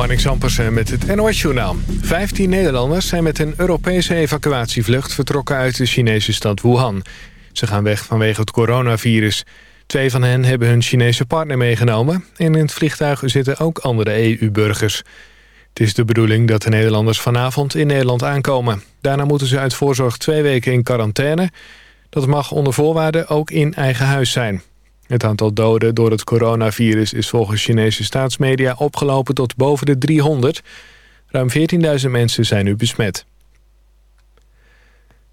Marnik Zampersen met het NOS-journaal. Vijftien Nederlanders zijn met een Europese evacuatievlucht... vertrokken uit de Chinese stad Wuhan. Ze gaan weg vanwege het coronavirus. Twee van hen hebben hun Chinese partner meegenomen... en in het vliegtuig zitten ook andere EU-burgers. Het is de bedoeling dat de Nederlanders vanavond in Nederland aankomen. Daarna moeten ze uit voorzorg twee weken in quarantaine. Dat mag onder voorwaarden ook in eigen huis zijn. Het aantal doden door het coronavirus is volgens Chinese staatsmedia opgelopen tot boven de 300. Ruim 14.000 mensen zijn nu besmet.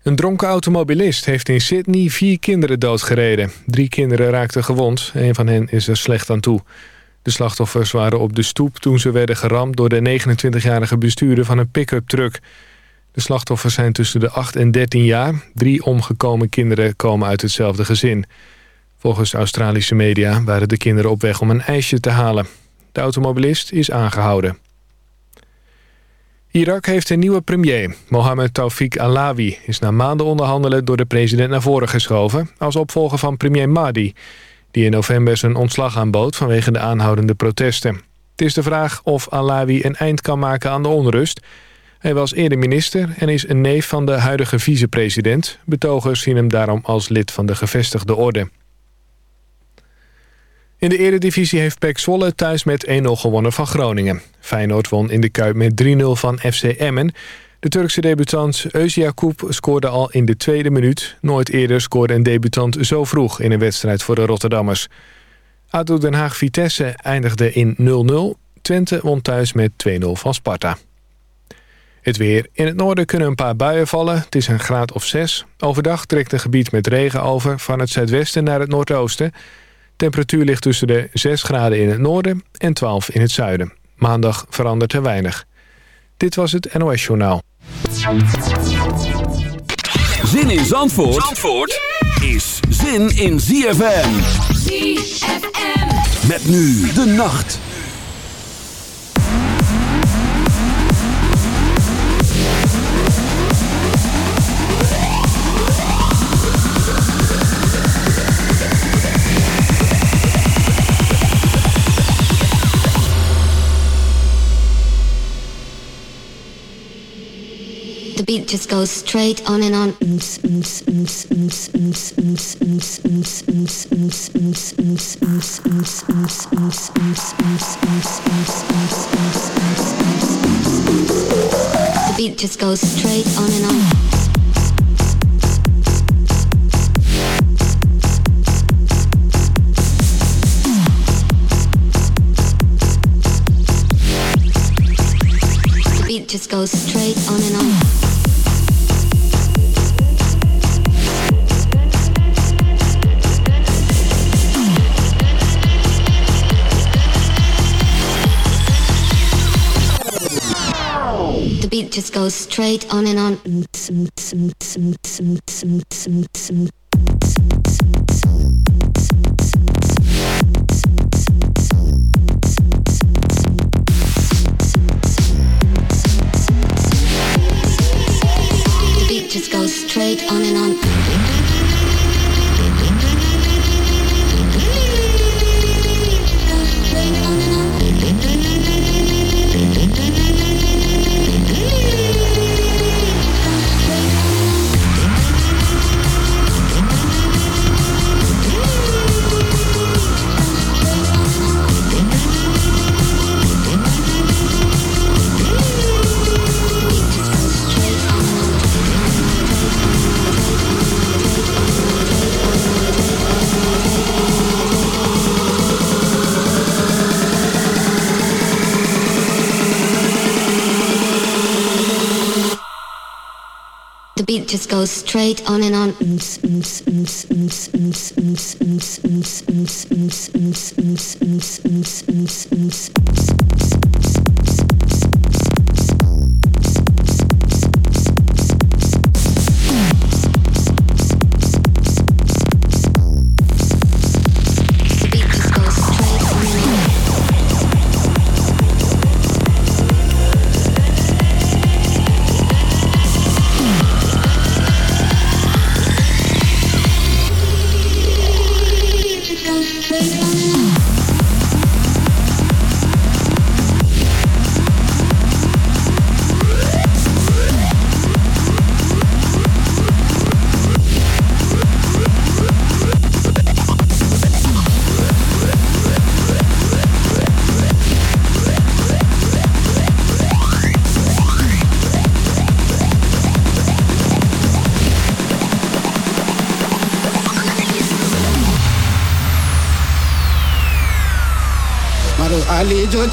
Een dronken automobilist heeft in Sydney vier kinderen doodgereden. Drie kinderen raakten gewond, een van hen is er slecht aan toe. De slachtoffers waren op de stoep toen ze werden geramd... door de 29-jarige bestuurder van een pick-up truck. De slachtoffers zijn tussen de 8 en 13 jaar. Drie omgekomen kinderen komen uit hetzelfde gezin. Volgens Australische media waren de kinderen op weg om een ijsje te halen. De automobilist is aangehouden. Irak heeft een nieuwe premier. Mohammed Tawfiq Alawi is na maanden onderhandelen door de president naar voren geschoven... als opvolger van premier Mahdi, die in november zijn ontslag aanbood vanwege de aanhoudende protesten. Het is de vraag of Alawi een eind kan maken aan de onrust. Hij was eerder minister en is een neef van de huidige vicepresident. Betogers zien hem daarom als lid van de gevestigde orde. In de eredivisie heeft PEC Zwolle thuis met 1-0 gewonnen van Groningen. Feyenoord won in de Kuip met 3-0 van FC Emmen. De Turkse debutant Özia Koep scoorde al in de tweede minuut. Nooit eerder scoorde een debutant zo vroeg in een wedstrijd voor de Rotterdammers. ADO Den Haag-Vitesse eindigde in 0-0. Twente won thuis met 2-0 van Sparta. Het weer. In het noorden kunnen een paar buien vallen. Het is een graad of 6. Overdag trekt een gebied met regen over van het zuidwesten naar het noordoosten. Temperatuur ligt tussen de 6 graden in het noorden en 12 in het zuiden. Maandag verandert er weinig. Dit was het NOS Journaal. Zin in Zandvoort, Zandvoort is zin in ZFM. ZFM. Met nu de nacht. Beat just goes straight on and on. The beat just goes straight on and on. The beat just goes straight on and on. Just goes straight on and on. Straight on and on. just goes straight on and on. Mm-hmm.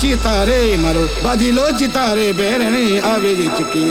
चितारे मरो बदिलो चितारे बेरणी आवे चुकी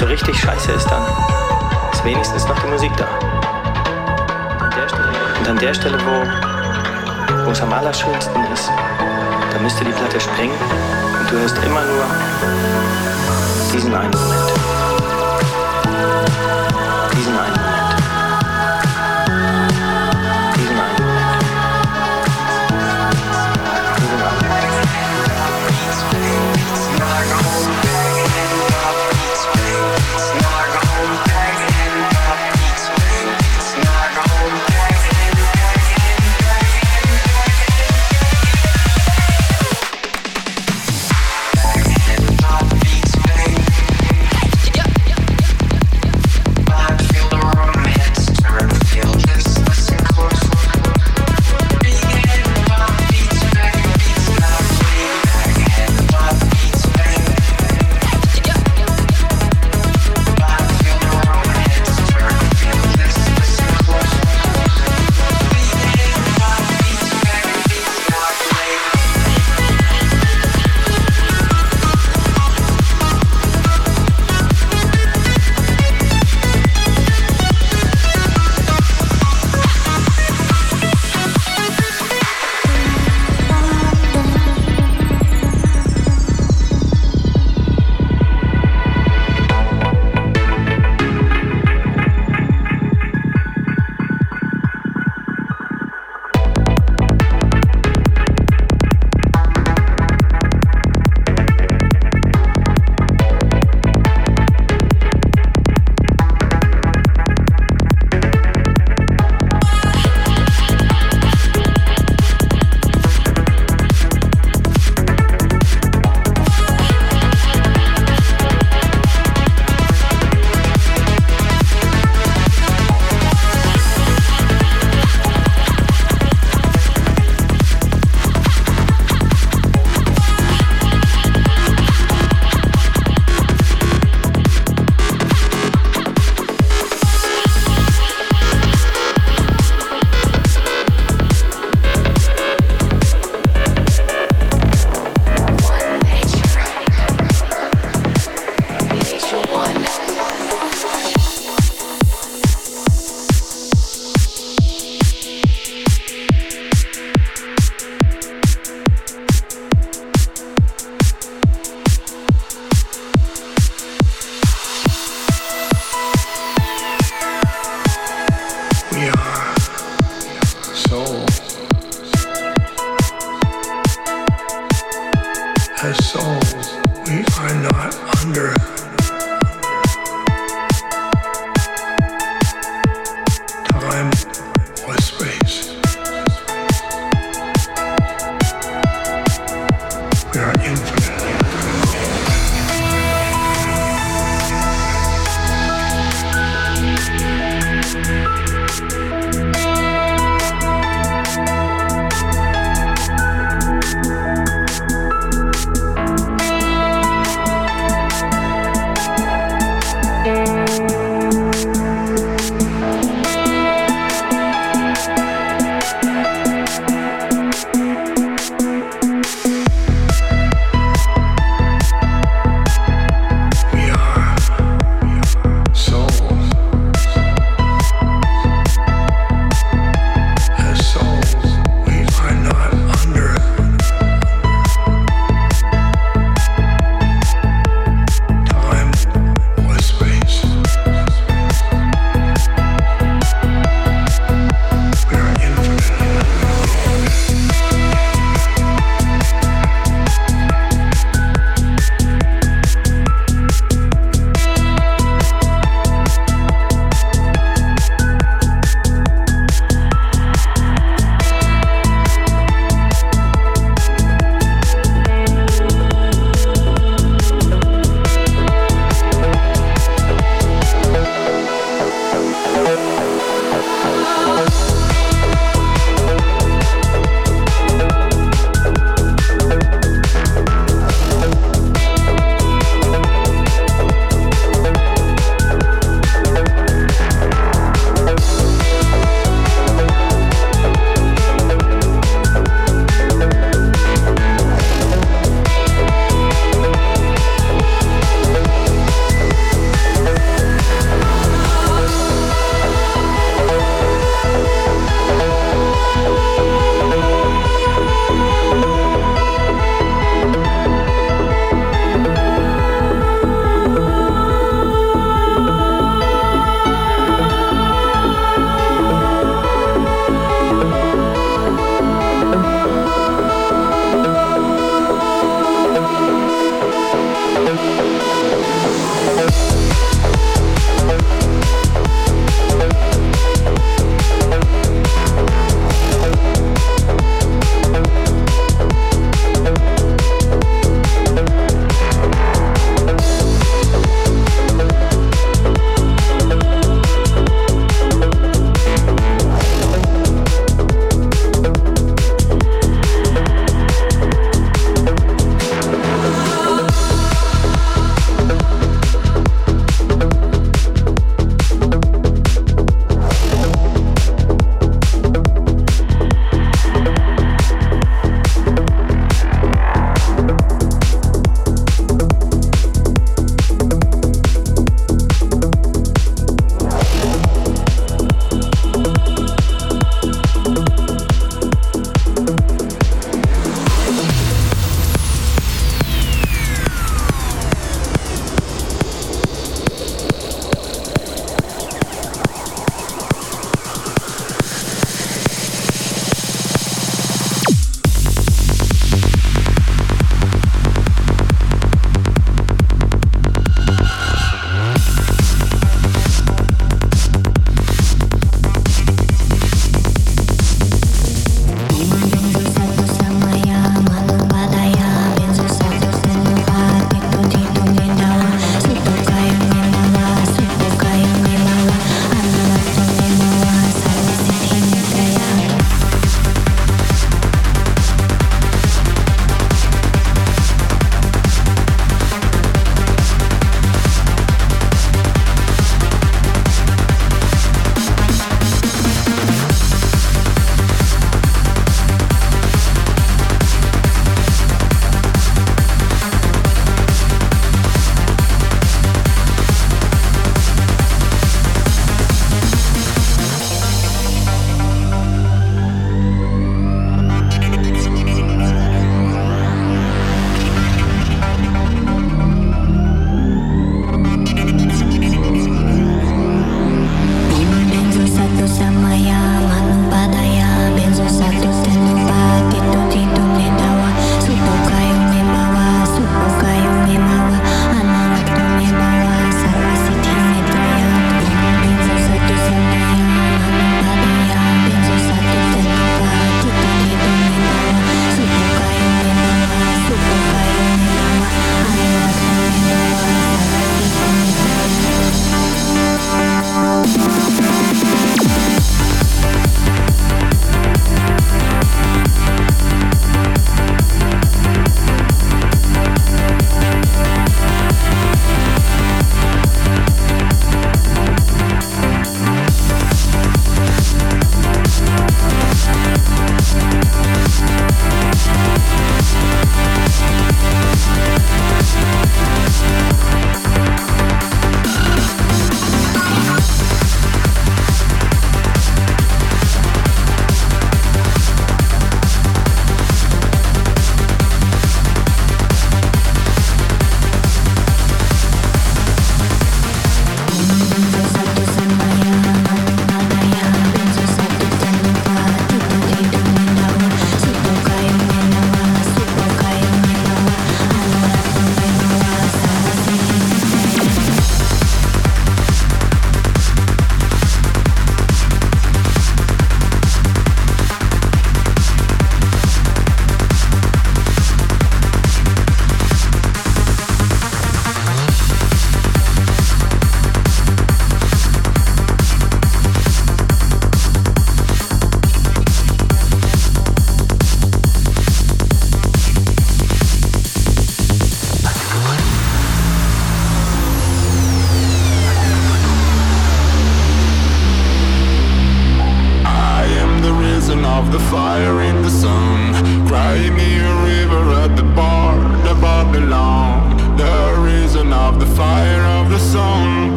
so richtig scheiße ist, dann ist wenigstens noch die Musik da. Und an der Stelle, wo, wo es am allerschönsten ist, da müsste die Platte springen und du hörst immer nur diesen einen Moment. Diesen einen